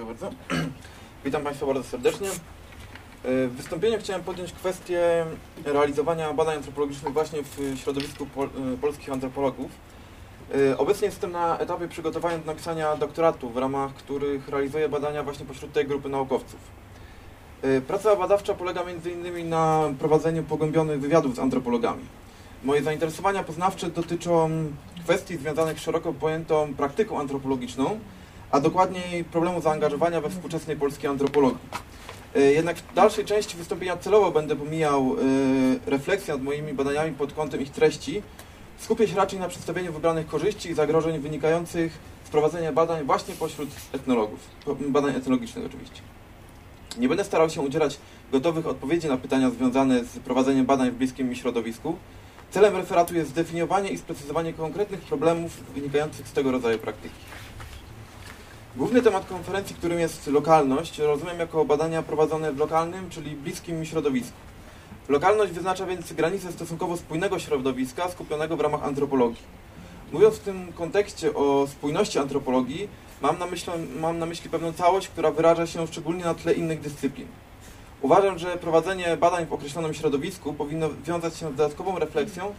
Dziękuję bardzo. Witam Państwa bardzo serdecznie. W wystąpieniu chciałem podjąć kwestię realizowania badań antropologicznych właśnie w środowisku pol polskich antropologów. Obecnie jestem na etapie przygotowania do napisania doktoratu, w ramach których realizuję badania właśnie pośród tej grupy naukowców. Praca badawcza polega m.in. na prowadzeniu pogłębionych wywiadów z antropologami. Moje zainteresowania poznawcze dotyczą kwestii związanych z szeroko pojętą praktyką antropologiczną, a dokładniej problemu zaangażowania we współczesnej polskiej antropologii. Jednak w dalszej części wystąpienia celowo będę pomijał refleksję nad moimi badaniami pod kątem ich treści. Skupię się raczej na przedstawieniu wybranych korzyści i zagrożeń wynikających z prowadzenia badań właśnie pośród etnologów, badań etnologicznych oczywiście. Nie będę starał się udzielać gotowych odpowiedzi na pytania związane z prowadzeniem badań w bliskim mi środowisku. Celem referatu jest zdefiniowanie i sprecyzowanie konkretnych problemów wynikających z tego rodzaju praktyki. Główny temat konferencji, którym jest lokalność, rozumiem jako badania prowadzone w lokalnym, czyli bliskim środowisku. Lokalność wyznacza więc granicę stosunkowo spójnego środowiska skupionego w ramach antropologii. Mówiąc w tym kontekście o spójności antropologii, mam na, myśli, mam na myśli pewną całość, która wyraża się szczególnie na tle innych dyscyplin. Uważam, że prowadzenie badań w określonym środowisku powinno wiązać się z dodatkową refleksją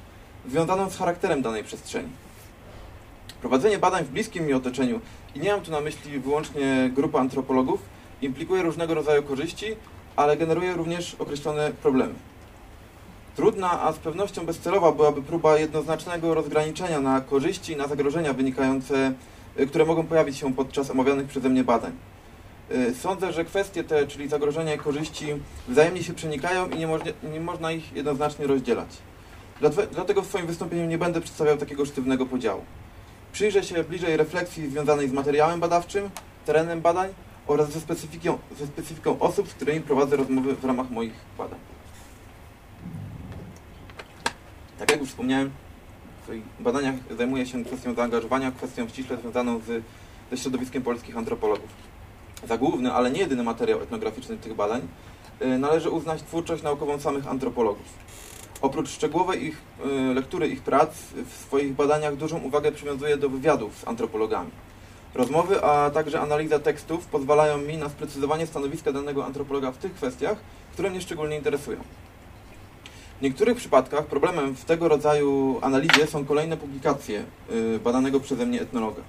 związaną z charakterem danej przestrzeni. Prowadzenie badań w bliskim mi otoczeniu, i nie mam tu na myśli wyłącznie grupy antropologów, implikuje różnego rodzaju korzyści, ale generuje również określone problemy. Trudna, a z pewnością bezcelowa byłaby próba jednoznacznego rozgraniczenia na korzyści i na zagrożenia wynikające, które mogą pojawić się podczas omawianych przeze mnie badań. Sądzę, że kwestie te, czyli zagrożenia i korzyści, wzajemnie się przenikają i nie, nie można ich jednoznacznie rozdzielać. Dlatego w swoim wystąpieniu nie będę przedstawiał takiego sztywnego podziału. Przyjrzę się bliżej refleksji związanej z materiałem badawczym, terenem badań oraz ze specyfiką, ze specyfiką osób, z którymi prowadzę rozmowy w ramach moich badań. Tak jak już wspomniałem, w swoich badaniach zajmuję się kwestią zaangażowania, kwestią ściśle związaną z, ze środowiskiem polskich antropologów. Za główny, ale nie jedyny materiał etnograficzny tych badań należy uznać twórczość naukową samych antropologów. Oprócz szczegółowej ich, lektury ich prac, w swoich badaniach dużą uwagę przywiązuję do wywiadów z antropologami. Rozmowy, a także analiza tekstów pozwalają mi na sprecyzowanie stanowiska danego antropologa w tych kwestiach, które mnie szczególnie interesują. W niektórych przypadkach problemem w tego rodzaju analizie są kolejne publikacje badanego przeze mnie etnologa.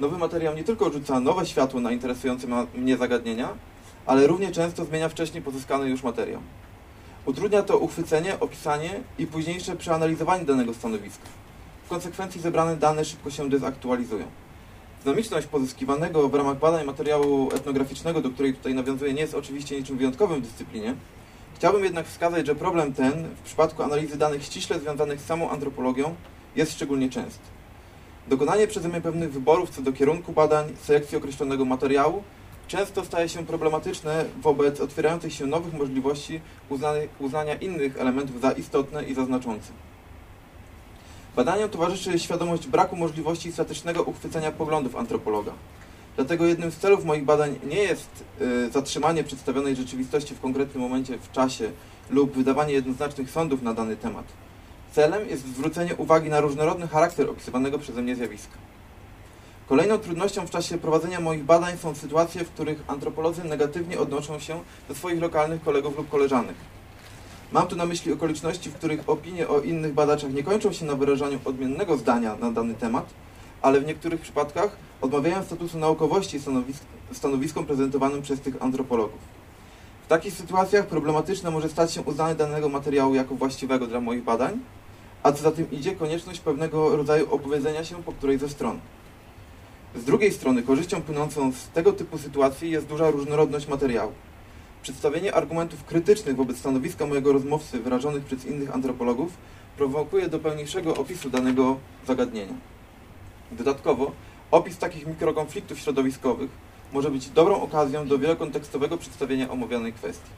Nowy materiał nie tylko rzuca nowe światło na interesujące mnie zagadnienia, ale równie często zmienia wcześniej pozyskany już materiał. Utrudnia to uchwycenie, opisanie i późniejsze przeanalizowanie danego stanowiska. W konsekwencji zebrane dane szybko się dezaktualizują. Dynamiczność pozyskiwanego w ramach badań materiału etnograficznego, do której tutaj nawiązuję, nie jest oczywiście niczym wyjątkowym w dyscyplinie. Chciałbym jednak wskazać, że problem ten w przypadku analizy danych ściśle związanych z samą antropologią jest szczególnie częsty. Dokonanie przeze mnie pewnych wyborów co do kierunku badań, selekcji określonego materiału często staje się problematyczne wobec otwierających się nowych możliwości uznania innych elementów za istotne i za znaczące. Badaniom towarzyszy świadomość braku możliwości statycznego uchwycenia poglądów antropologa. Dlatego jednym z celów moich badań nie jest y, zatrzymanie przedstawionej rzeczywistości w konkretnym momencie w czasie lub wydawanie jednoznacznych sądów na dany temat. Celem jest zwrócenie uwagi na różnorodny charakter opisywanego przeze mnie zjawiska. Kolejną trudnością w czasie prowadzenia moich badań są sytuacje, w których antropolodzy negatywnie odnoszą się do swoich lokalnych kolegów lub koleżanek. Mam tu na myśli okoliczności, w których opinie o innych badaczach nie kończą się na wyrażaniu odmiennego zdania na dany temat, ale w niektórych przypadkach odmawiają statusu naukowości stanowisk stanowiskom prezentowanym przez tych antropologów. W takich sytuacjach problematyczne może stać się uznanie danego materiału jako właściwego dla moich badań, a co za tym idzie konieczność pewnego rodzaju opowiedzenia się po której ze stron. Z drugiej strony korzyścią płynącą z tego typu sytuacji jest duża różnorodność materiału. Przedstawienie argumentów krytycznych wobec stanowiska mojego rozmówcy wyrażonych przez innych antropologów prowokuje do pełniejszego opisu danego zagadnienia. Dodatkowo, opis takich mikrokonfliktów środowiskowych może być dobrą okazją do wielokontekstowego przedstawienia omawianej kwestii.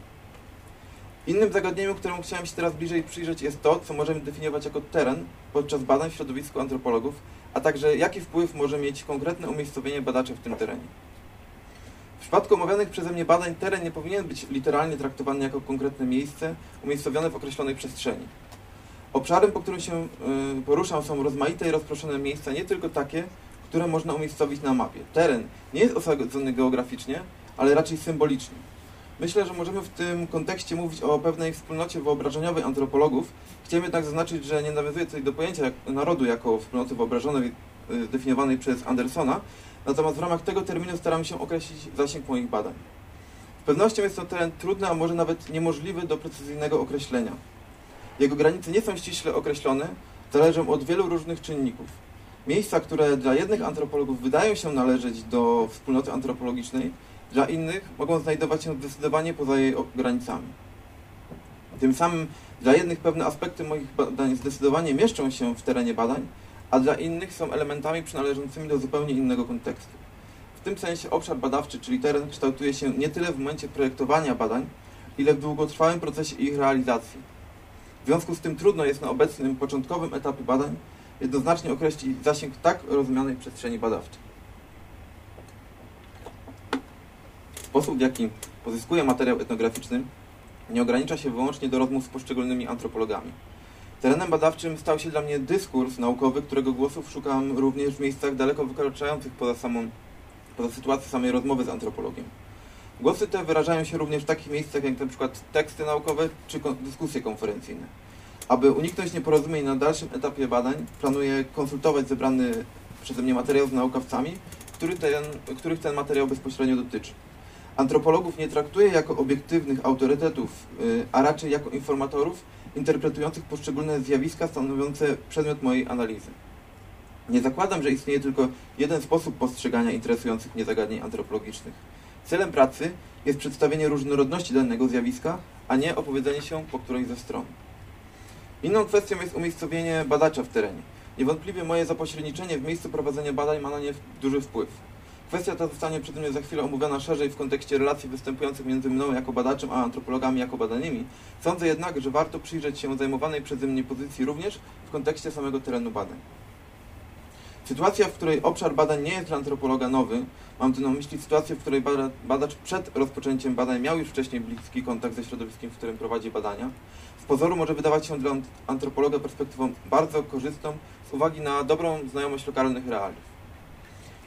Innym zagadnieniem, któremu chciałem się teraz bliżej przyjrzeć jest to, co możemy definiować jako teren podczas badań w środowisku antropologów, a także jaki wpływ może mieć konkretne umiejscowienie badacza w tym terenie. W przypadku omawianych przeze mnie badań teren nie powinien być literalnie traktowany jako konkretne miejsce umiejscowione w określonej przestrzeni. Obszarem, po którym się y, poruszam są rozmaite i rozproszone miejsca, nie tylko takie, które można umiejscowić na mapie. Teren nie jest osadzony geograficznie, ale raczej symbolicznie. Myślę, że możemy w tym kontekście mówić o pewnej wspólnocie wyobrażeniowej antropologów. Chciałem jednak zaznaczyć, że nie nawiązuję tutaj do pojęcia narodu jako wspólnoty wyobrażonej y, zdefiniowanej przez Andersona, natomiast w ramach tego terminu staram się określić zasięg moich badań. Z pewnością jest to teren trudny, a może nawet niemożliwy do precyzyjnego określenia. Jego granice nie są ściśle określone, zależą od wielu różnych czynników. Miejsca, które dla jednych antropologów wydają się należeć do wspólnoty antropologicznej, dla innych mogą znajdować się zdecydowanie poza jej granicami. Tym samym dla jednych pewne aspekty moich badań zdecydowanie mieszczą się w terenie badań, a dla innych są elementami przynależącymi do zupełnie innego kontekstu. W tym sensie obszar badawczy, czyli teren, kształtuje się nie tyle w momencie projektowania badań, ile w długotrwałym procesie ich realizacji. W związku z tym trudno jest na obecnym, początkowym etapie badań jednoznacznie określić zasięg tak rozumianej przestrzeni badawczej. Sposób, w jaki pozyskuję materiał etnograficzny, nie ogranicza się wyłącznie do rozmów z poszczególnymi antropologami. Terenem badawczym stał się dla mnie dyskurs naukowy, którego głosów szukam również w miejscach daleko wykraczających poza samą, poza sytuację samej rozmowy z antropologiem. Głosy te wyrażają się również w takich miejscach jak np. teksty naukowe czy dyskusje konferencyjne. Aby uniknąć nieporozumień na dalszym etapie badań, planuję konsultować zebrany przeze mnie materiał z naukowcami, który ten, których ten materiał bezpośrednio dotyczy. Antropologów nie traktuję jako obiektywnych autorytetów, y, a raczej jako informatorów interpretujących poszczególne zjawiska stanowiące przedmiot mojej analizy. Nie zakładam, że istnieje tylko jeden sposób postrzegania interesujących mnie zagadnień antropologicznych. Celem pracy jest przedstawienie różnorodności danego zjawiska, a nie opowiedzenie się po którejś ze stron. Inną kwestią jest umiejscowienie badacza w terenie. Niewątpliwie moje zapośredniczenie w miejscu prowadzenia badań ma na nie duży wpływ. Kwestia ta zostanie przeze mnie za chwilę omówiona szerzej w kontekście relacji występujących między mną jako badaczem, a antropologami jako badanymi. Sądzę jednak, że warto przyjrzeć się zajmowanej przeze mnie pozycji również w kontekście samego terenu badań. Sytuacja, w której obszar badań nie jest dla antropologa nowy, mam tu na myśli sytuację, w której badacz przed rozpoczęciem badań miał już wcześniej bliski kontakt ze środowiskiem, w którym prowadzi badania, z pozoru może wydawać się dla antropologa perspektywą bardzo korzystną z uwagi na dobrą znajomość lokalnych realiów.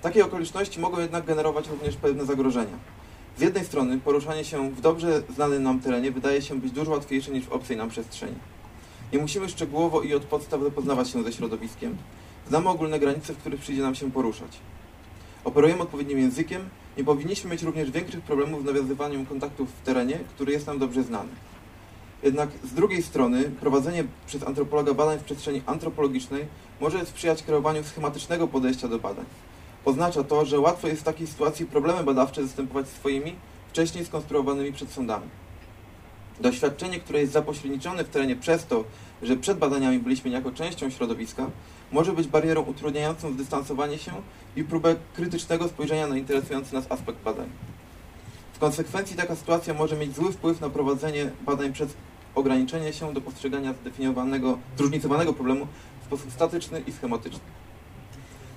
Takie okoliczności mogą jednak generować również pewne zagrożenia. Z jednej strony poruszanie się w dobrze znanym nam terenie wydaje się być dużo łatwiejsze niż w obcej nam przestrzeni. Nie musimy szczegółowo i od podstaw zapoznawać się ze środowiskiem. Znamy ogólne granice, w których przyjdzie nam się poruszać. Operujemy odpowiednim językiem, nie powinniśmy mieć również większych problemów z nawiązywaniem kontaktów w terenie, który jest nam dobrze znany. Jednak z drugiej strony prowadzenie przez antropologa badań w przestrzeni antropologicznej może sprzyjać kreowaniu schematycznego podejścia do badań. Oznacza to, że łatwo jest w takiej sytuacji problemy badawcze zastępować swoimi, wcześniej skonstruowanymi przed sądami. Doświadczenie, które jest zapośredniczone w terenie przez to, że przed badaniami byliśmy niejako częścią środowiska, może być barierą utrudniającą zdystansowanie się i próbę krytycznego spojrzenia na interesujący nas aspekt badań. W konsekwencji taka sytuacja może mieć zły wpływ na prowadzenie badań przez ograniczenie się do postrzegania zdefiniowanego, zróżnicowanego problemu w sposób statyczny i schematyczny.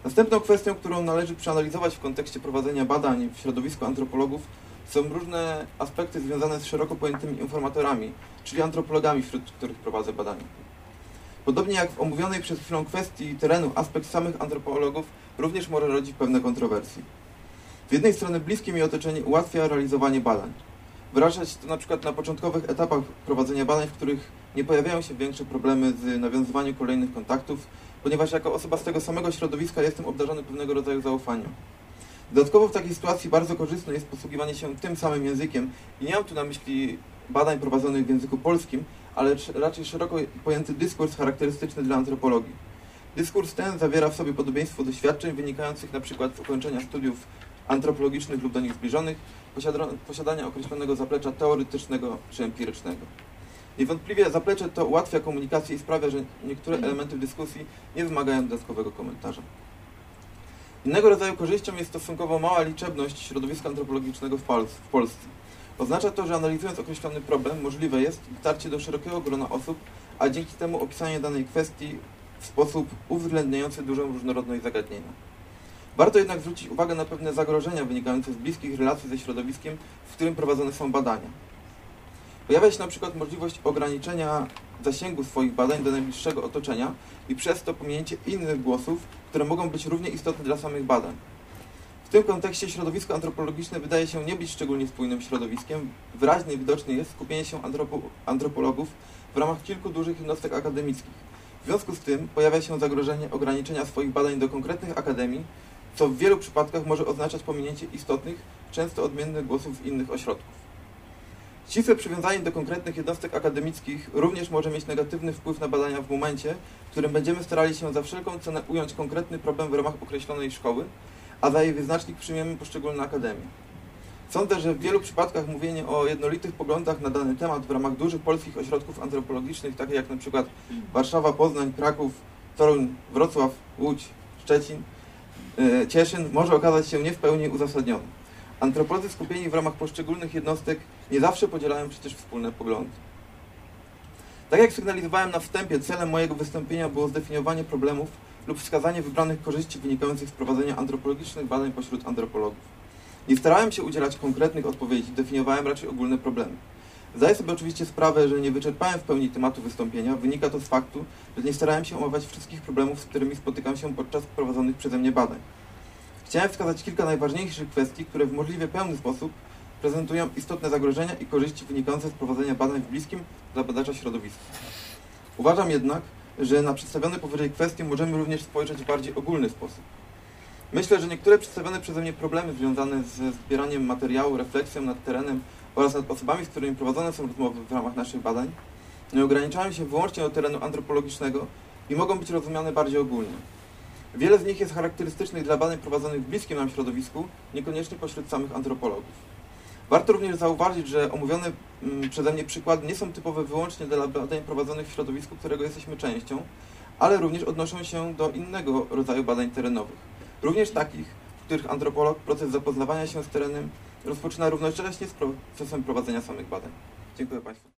Następną kwestią, którą należy przeanalizować w kontekście prowadzenia badań w środowisku antropologów są różne aspekty związane z szeroko pojętymi informatorami, czyli antropologami, wśród których prowadzę badania. Podobnie jak w omówionej przed chwilą kwestii terenu, aspekt samych antropologów również może rodzić pewne kontrowersje. Z jednej strony bliskie mi otoczenie ułatwia realizowanie badań. Wyrażać to na przykład na początkowych etapach prowadzenia badań, w których nie pojawiają się większe problemy z nawiązywaniem kolejnych kontaktów, ponieważ jako osoba z tego samego środowiska jestem obdarzony pewnego rodzaju zaufaniem. Dodatkowo w takiej sytuacji bardzo korzystne jest posługiwanie się tym samym językiem i nie mam tu na myśli badań prowadzonych w języku polskim, ale raczej szeroko pojęty dyskurs charakterystyczny dla antropologii. Dyskurs ten zawiera w sobie podobieństwo doświadczeń wynikających np. z ukończenia studiów antropologicznych lub do nich zbliżonych, posiadania określonego zaplecza teoretycznego czy empirycznego. Niewątpliwie zaplecze to ułatwia komunikację i sprawia, że niektóre elementy dyskusji nie wymagają dodatkowego komentarza. Innego rodzaju korzyścią jest stosunkowo mała liczebność środowiska antropologicznego w, w Polsce. Oznacza to, że analizując określony problem, możliwe jest dotarcie do szerokiego grona osób, a dzięki temu opisanie danej kwestii w sposób uwzględniający dużą różnorodność zagadnienia. Warto jednak zwrócić uwagę na pewne zagrożenia wynikające z bliskich relacji ze środowiskiem, w którym prowadzone są badania. Pojawia się na przykład możliwość ograniczenia zasięgu swoich badań do najbliższego otoczenia i przez to pominięcie innych głosów, które mogą być równie istotne dla samych badań. W tym kontekście środowisko antropologiczne wydaje się nie być szczególnie spójnym środowiskiem. Wyraźnie widoczne jest skupienie się antropo antropologów w ramach kilku dużych jednostek akademickich. W związku z tym pojawia się zagrożenie ograniczenia swoich badań do konkretnych akademii, co w wielu przypadkach może oznaczać pominięcie istotnych, często odmiennych głosów z innych ośrodków. Ścisłe przywiązanie do konkretnych jednostek akademickich również może mieć negatywny wpływ na badania w momencie, w którym będziemy starali się za wszelką cenę ująć konkretny problem w ramach określonej szkoły, a za jej wyznacznik przyjmiemy poszczególne akademie. Sądzę, że w wielu przypadkach mówienie o jednolitych poglądach na dany temat w ramach dużych polskich ośrodków antropologicznych, takich jak przykład Warszawa, Poznań, Kraków, Toruń, Wrocław, Łódź, Szczecin, yy, Cieszyn, może okazać się nie w pełni uzasadnione. Antropolodzy skupieni w ramach poszczególnych jednostek nie zawsze podzielają przecież wspólne poglądy. Tak jak sygnalizowałem na wstępie, celem mojego wystąpienia było zdefiniowanie problemów lub wskazanie wybranych korzyści wynikających z prowadzenia antropologicznych badań pośród antropologów. Nie starałem się udzielać konkretnych odpowiedzi, definiowałem raczej ogólne problemy. Zdaję sobie oczywiście sprawę, że nie wyczerpałem w pełni tematu wystąpienia. Wynika to z faktu, że nie starałem się omawiać wszystkich problemów, z którymi spotykam się podczas prowadzonych przeze mnie badań. Chciałem wskazać kilka najważniejszych kwestii, które w możliwie pełny sposób prezentują istotne zagrożenia i korzyści wynikające z prowadzenia badań w bliskim dla badacza środowisku. Uważam jednak, że na przedstawione powyżej kwestie możemy również spojrzeć w bardziej ogólny sposób. Myślę, że niektóre przedstawione przeze mnie problemy związane ze zbieraniem materiału, refleksją nad terenem oraz nad osobami, z którymi prowadzone są rozmowy w ramach naszych badań, nie ograniczają się wyłącznie do terenu antropologicznego i mogą być rozumiane bardziej ogólnie. Wiele z nich jest charakterystycznych dla badań prowadzonych w bliskim nam środowisku, niekoniecznie pośród samych antropologów. Warto również zauważyć, że omówione mm, przeze mnie przykłady nie są typowe wyłącznie dla badań prowadzonych w środowisku, którego jesteśmy częścią, ale również odnoszą się do innego rodzaju badań terenowych. Również takich, w których antropolog proces zapoznawania się z terenem rozpoczyna równocześnie z procesem prowadzenia samych badań. Dziękuję Państwu.